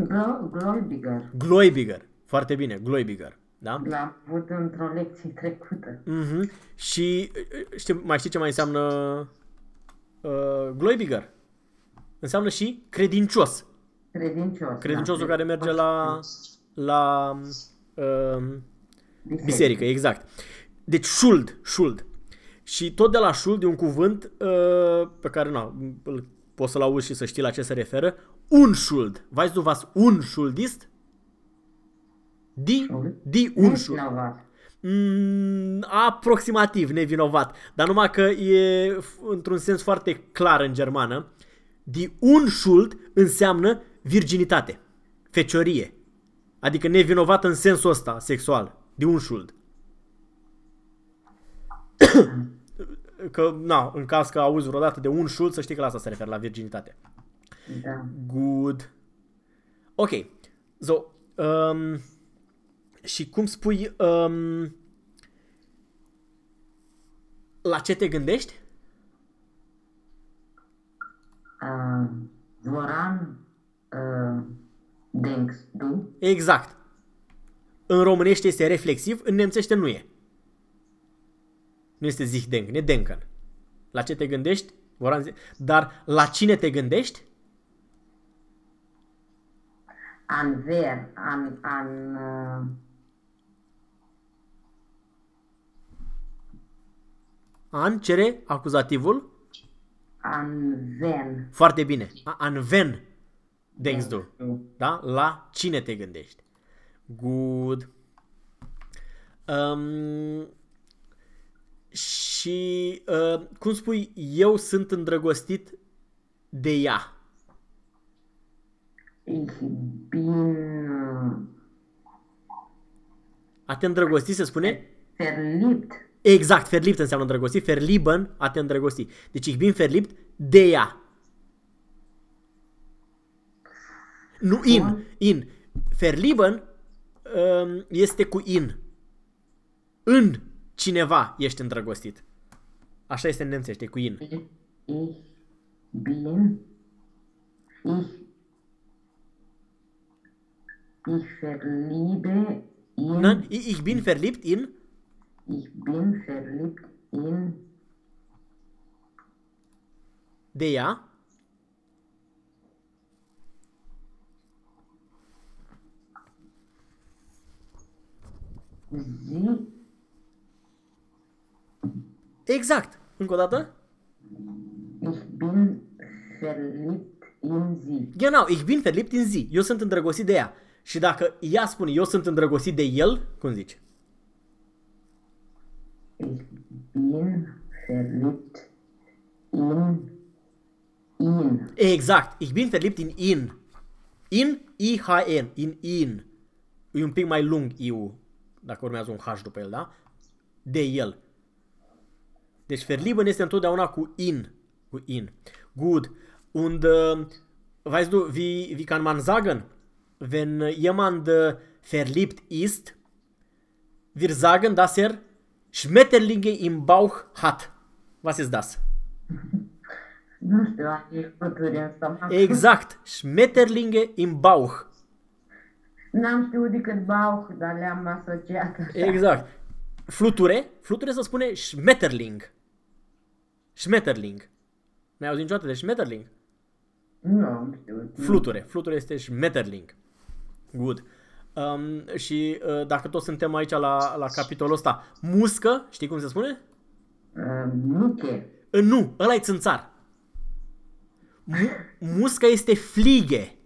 Glo- Gläubiger. Gläubiger. Foarte bine, Gläubiger. Da? L-am avut într-o lecție trecută. Mhm. Și știi, mai știi ce mai înseamnă uh, Gläubiger? Înseamnă și credincios. Credincios. Credinciosul da. care merge la, la uh, biserică, exact. Deci schuld, schuld. Și tot de la schuld e un cuvânt uh, pe care na, îl poți să-l auzi și să știi la ce se referă. Unschuld. Weißt du was unschuld ist? Die, Schuld? die Unschuld. Nevinovat. Mm, aproximativ nevinovat, dar numai că e f- într-un sens foarte clar în germană. Die Unschuld înseamnă virginitate, feciorie. Adică nevinovat în sensul ăsta sexual. Die Unschuld. (coughs) că, na, în caz că auzi vreodată de Unschuld, să știi că la asta se referă, la virginitate. Da. Good. Ok. So, um, și cum spui, um, la ce te gândești? Uh, Voran uh, denkst du? Exact. În românește este reflexiv, în nemțește nu e. Nu este sich denk, ne denken. La ce te gândești? Voran zi- Dar la cine te gândești? An wer? An, an uh, An cere acuzativul. an wen? Foarte bine. A- An wen denkst du. Da? La cine te gândești? Good. Um, și uh, cum spui, eu sunt îndrăgostit de ea. Ich bin uh, A te îndrăgosti se spune? verliebt. Exact, verliebt înseamnă îndrăgostit, verlieben, a te îndrăgosti. Deci ich bin verliebt de ea. Nu in, Bun. in. Verlieben um, este cu in. În cineva ești îndrăgostit. Așa este în nemțește, cu in. Ich bin, ich, verliebe in... Nein, ich bin verliebt in... Ich bin verliebt in... De ea? Sie Exact. Încă o dată? ich bin verliebt in sie. Genau, ich bin verliebt in zi. Eu sunt îndrăgostit de ea. Și dacă ea spune eu sunt îndrăgostit de el, cum zici? Ich bin verliebt in ihn. Exact. Ich bin verliebt in in. In, I-H-N. In, in. E un pic mai lung I-ul, dacă urmează un H după el, da? De el. Deci verlieben este întotdeauna cu in. Cu in. Good. Und, uh, weißt du, wie, wie kann man sagen, wenn jemand uh, verliebt ist, wir sagen, dass er Schmetterlinge im Bauch hat. Was ist das? Nu știu, ai fluturi în stomac. Exact. Schmetterlinge im Bauch. N-am știut decât Bauch, dar le-am asociat așa. Exact. Fluture, fluture se spune Schmetterling. Schmetterling. N-ai auzit niciodată de Schmetterling? Nu am știut. Fluture. Fluture este Schmetterling. Good. Um, și uh, dacă tot suntem aici la, la capitolul ăsta, muscă, știi cum se spune? Uh, Nuche. Uh, nu, ăla e țânțar. Mu- muscă este flige.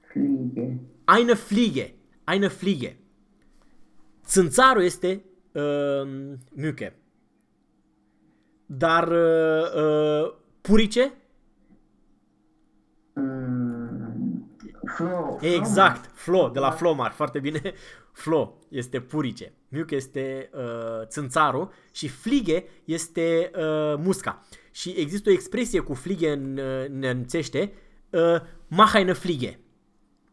Flige. Eine Fliege. Eine Fliege. Țânțarul este uh, Mücke. Dar uh, uh, purice? Mm, Flo. Exact. Flo, de la Flomar. Foarte bine. (laughs) Flo este purice. Mücke este uh, țânțarul și flige este uh, musca. Și există o expresie cu flige în uh, nemțește, uh, mach eine Fliege.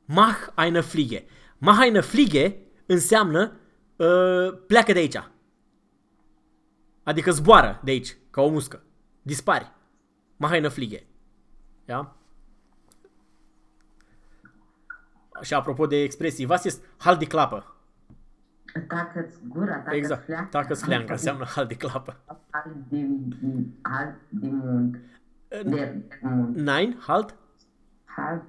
Mach eine Fliege. Mach eine Fliege înseamnă uh, pleacă de aici. Adică zboară de aici, ca o muscă. Dispari. Mach eine Fliege. Ja? Și apropo de expresii, was ist halt die Klappe? Tacă-ți gura, tacă-ți Exact. fleaca. Tacă fleancă înseamnă halt die Klappe. Halt din, halt din mund. Der mund. Nein, halt. Halt.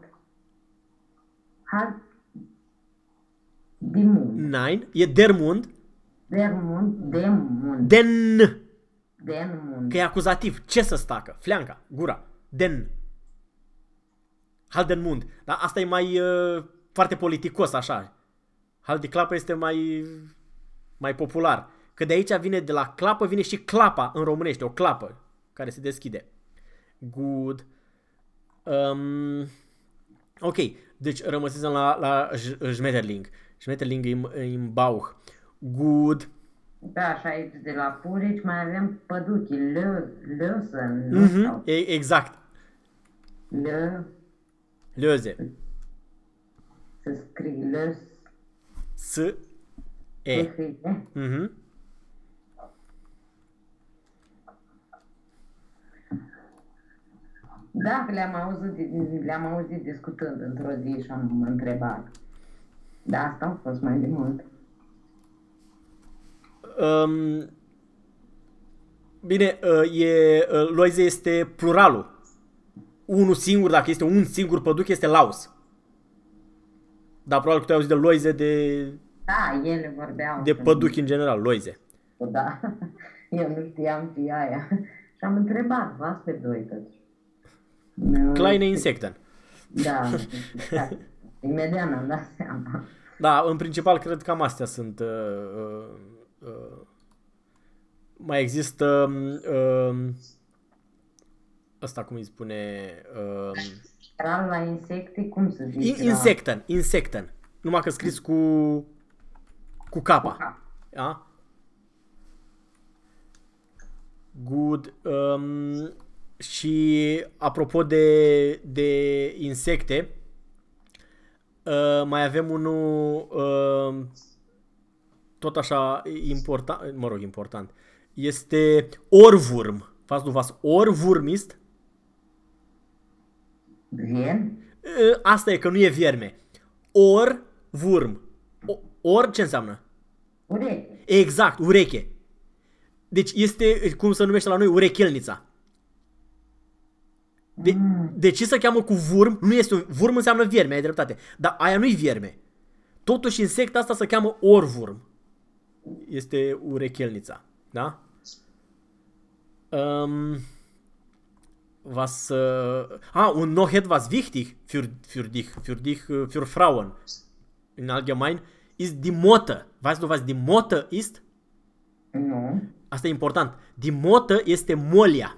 Halt din mund. Nein, e der Mund. Der mund, de mund. Den. Den mund. Că e acuzativ. Ce să stacă? Fleanca, gura. Den. Halt den Mund. Dar asta e mai uh, foarte politicos așa. Halt die Klappe este mai mai popular. Că de aici vine de la clapă, vine și clapa în românește, o clapă care se deschide. Good. Um, ok, deci rămăsesem la, la J- Schmetterling. Schmetterling im, im Bauch. Good. Da, și aici de la Purici mai avem păduchii, lă, lăsă, nu Mhm, sau e, exact. lă, Löse. să scrii lăs, S. E. e. Mhm. Da, că le-am auzit, le-am auzit discutând într-o zi și am întrebat. Da, asta a fost mai de mult. Um, bine, uh, e, uh, loize este pluralul. Unul singur, dacă este un singur păduc, este laus. Dar probabil că tu ai auzit de loize de, Da, ele vorbeau. de păduchi în general, loize. Da, (laughs) eu nu știam și aia. Și am întrebat, v-ați pe doi toți. Nu, Kleine Insecten. Da, exact. (laughs) Imediat mi-am dat seama. Da, în principal cred că cam astea sunt. Uh, uh, uh, mai există uh, ăsta cum îi spune uh, Era la insecte, cum să zic? in- insecten, insecten. Numai că scris cu cu capa. La... Da? Good. Um, și apropo de, de insecte, uh, mai avem unul uh, tot așa important, mă rog, important. Este orvurm. Fast du was orvurm ist? Vien? Uh, Asta e că nu e vierme. Orvurm. O- Or ce înseamnă? Ureche. Exact, ureche. Deci este, cum se numește la noi, urechelnița. De, Mm. de ce se cheamă cu vurm? Nu este un, vurm înseamnă vierme, ai dreptate. Dar aia nu-i vierme. Totuși insecta asta se cheamă orvurm. Este urechelnița. Da? Um, was, uh, ah, und noch etwas wichtig für, für dich, für dich, uh, für Frauen in allgemein, ist die Motte. Weißt du, was die Motte ist? Nu. Asta e important. Die Motte este molia.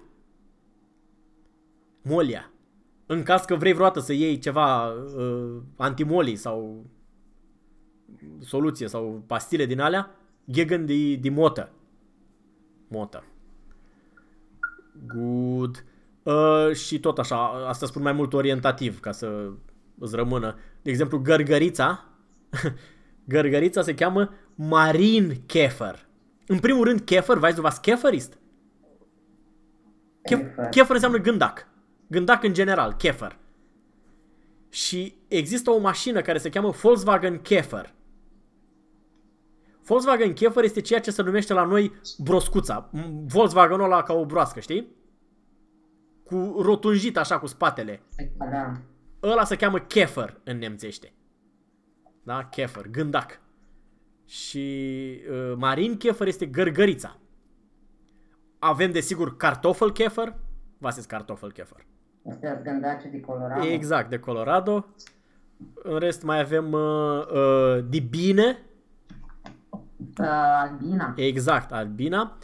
Molia. În caz că vrei vreodată să iei ceva uh, antimolii sau soluție sau pastile din alea, gegen die, die Motte. Motă. Good. Uh, și tot așa, asta spun mai mult orientativ ca să îți rămână. De exemplu, gărgărița. (laughs) gărgărița se cheamă Marin Kefer. În primul rând, Kefer, vezi was Kefer ist? Kefer. Kefer înseamnă gândac. Gândac în general, Kefer. Și există o mașină care se cheamă Volkswagen Kefer. Volkswagen Kefer este ceea ce se numește la noi broscuța. Volkswagen ăla ca o broască, știi? Cu rotunjit așa cu spatele. Da. Ăla se cheamă Kefer în nemțește. Da? Kefer, gândac. Și uh, Marin Kefer este gărgărița. Avem desigur cartofel Kefer. Was ist cartofel Kefer? Astea gândace de Colorado. Exact, de Colorado. În rest mai avem uh, uh, dibine. Uh, albina. Exact, albina.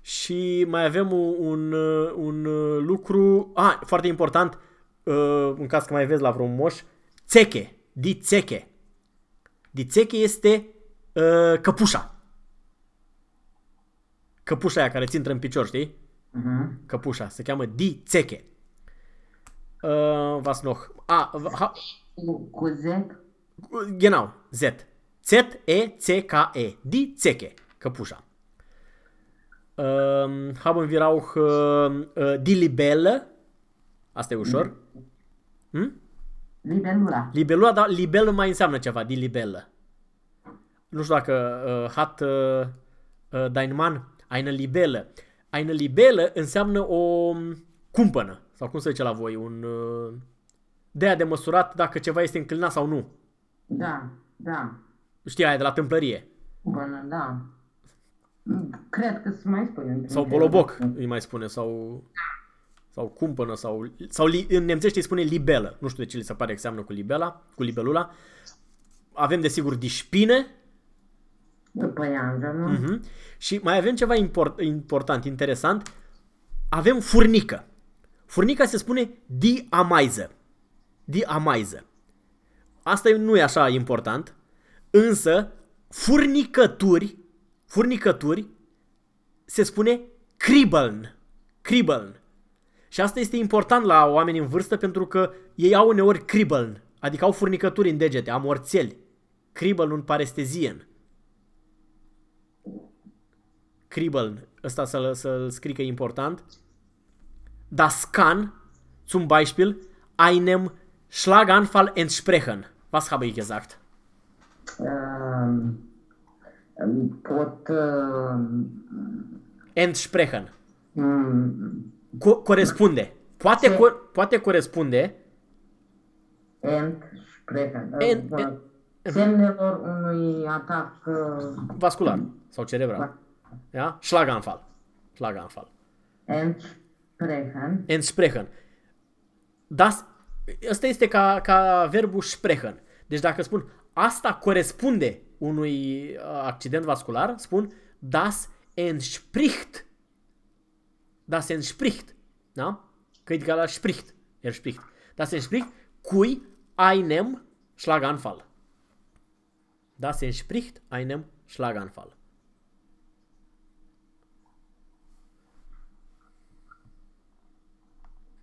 Și mai avem un, un, uh, un uh, lucru, ah, foarte important, uh, în caz că mai vezi la vreun moș, țeche, di țeche. Di țeche este uh, căpușa. Căpușa aia care ți intră în picior, știi? Uh-huh. Căpușa, se cheamă di țeche. Uh, was noch? Ah, ha, Cu, cu Z. Genau, Z. Z-E-C-K-E. Die Zecke. Căpușa. Um, haben wir auch uh, uh, die Libelle. Asta e ușor. Hmm? Libelula. Libelula, dar libellă mai înseamnă ceva, die Libelle. Nu știu dacă uh, hat uh, uh, dein Mann eine Libelle. Eine Libelle înseamnă o cumpănă. Sau cum se zice la voi? Un, uh, de aia de măsurat dacă ceva este înclinat sau nu. Da, da. Știi aia de la tâmplărie. Bună, da. Mm, Cred că se mai spune. într-un Sau fel. boloboc îi mai spune, sau sau cumpănă, sau, sau li, în nemțește îi spune libelă. Nu știu de ce li se pare că seamănă cu libela, cu libelula. Avem desigur dișpine După Ianza, nu? mhm. și mai avem ceva import, important, interesant. Avem furnică. Furnica se spune di amaiză. Di amaiză. Asta nu e așa important, însă furnicături, furnicături se spune kribeln. Kribeln. Și asta este important la oameni în vârstă pentru că ei au uneori kribeln, adică au furnicături în degete, amorțeli. Kribeln un parestezien. Kribeln, ăsta să-l, să-l scrii că e important. Das kann, zum Beispiel, einem Schlaganfall entsprechen. Was habe ich gesagt? Um, pot uh, Entsprechen. um, Co- corespunde. Poate, Ce? co- poate corespunde entsprechen. En- Uh, en- semnelor unui atac uh, vascular sau cerebral. Ja? Schlaganfall. Schlaganfall. entsprechen. Entsprechen. Das, ăsta este ca, ca verbul sprechen. Deci dacă spun asta corespunde unui uh, accident vascular, spun das entspricht. Das entspricht. Da? Că e ca la spricht. Er spricht. Das entspricht cui einem Schlaganfall. Das entspricht einem Schlaganfall.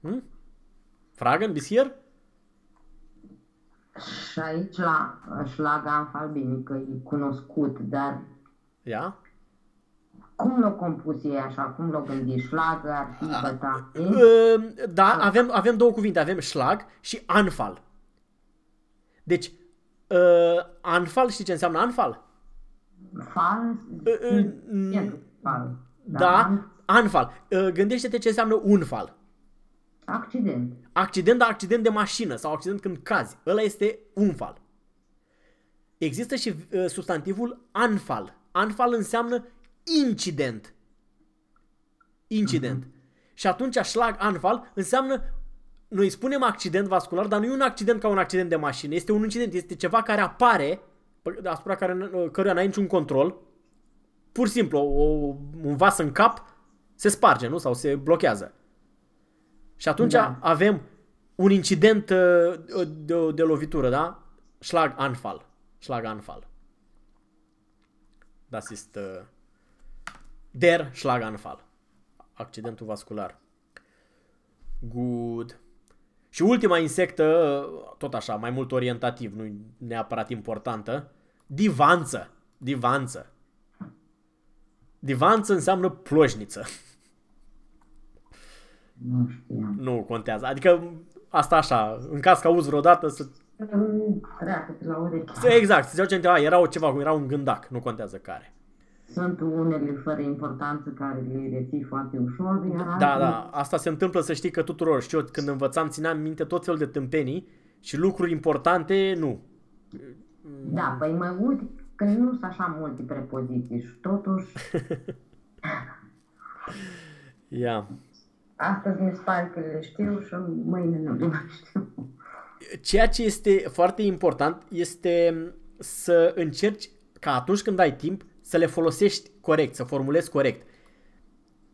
Hm? Fragen bis hier? Și aici la Schlaganfall, bine că e cunoscut, dar Ja? cum l-a compus ei așa? Cum l-a gândit? Schlag ar fi băta. Uh, Da, avem, avem două cuvinte. Avem schlag și anfal. Deci, uh, anfal, știi ce înseamnă anfal? Fal? uh, Fal. Da, anfal. Uh, Gândește-te ce înseamnă unfal. Accident. Accident, dar accident de mașină sau accident când cazi. Ăla este unfal. există și uh, substantivul anfal. Anfal înseamnă incident. Incident. Uh-huh. Și atunci schlag anfal înseamnă noi spunem accident vascular, dar nu e un accident ca un accident de mașină. Este un incident, este ceva care apare asupra care, căruia n-ai niciun control. Pur și simplu, o, un vas în cap se sparge, nu? Sau se blochează. Și atunci da. avem un incident uh, de, de lovitură, da? Schlaganfall. Schlaganfall. Das ist uh, der Schlaganfall. Accidentul vascular. Good. Și ultima insectă, tot așa, mai mult orientativ, nu neapărat importantă, divanță. Divanță. Divanță înseamnă plojniță. (laughs) Nu știu. Nu contează. Adică asta așa, în caz că auzi vreodată să... Treacă la ureche. Exact, să zice, era o ceva, era un gândac, nu contează care. Sunt unele fără importanță care le reții foarte ușor. Iar da, da, asta se întâmplă să știi că tuturor. Știu, când învățam, țineam minte tot felul de tâmpenii și lucruri importante, nu. Da, păi mă uit că nu sunt așa multe prepoziții și totuși... (laughs) Ia. yeah. Astăzi mi se pare că le știu și mâine nu le mai știu. Ceea ce este foarte important este să încerci ca atunci când ai timp să le folosești corect, să formulezi corect.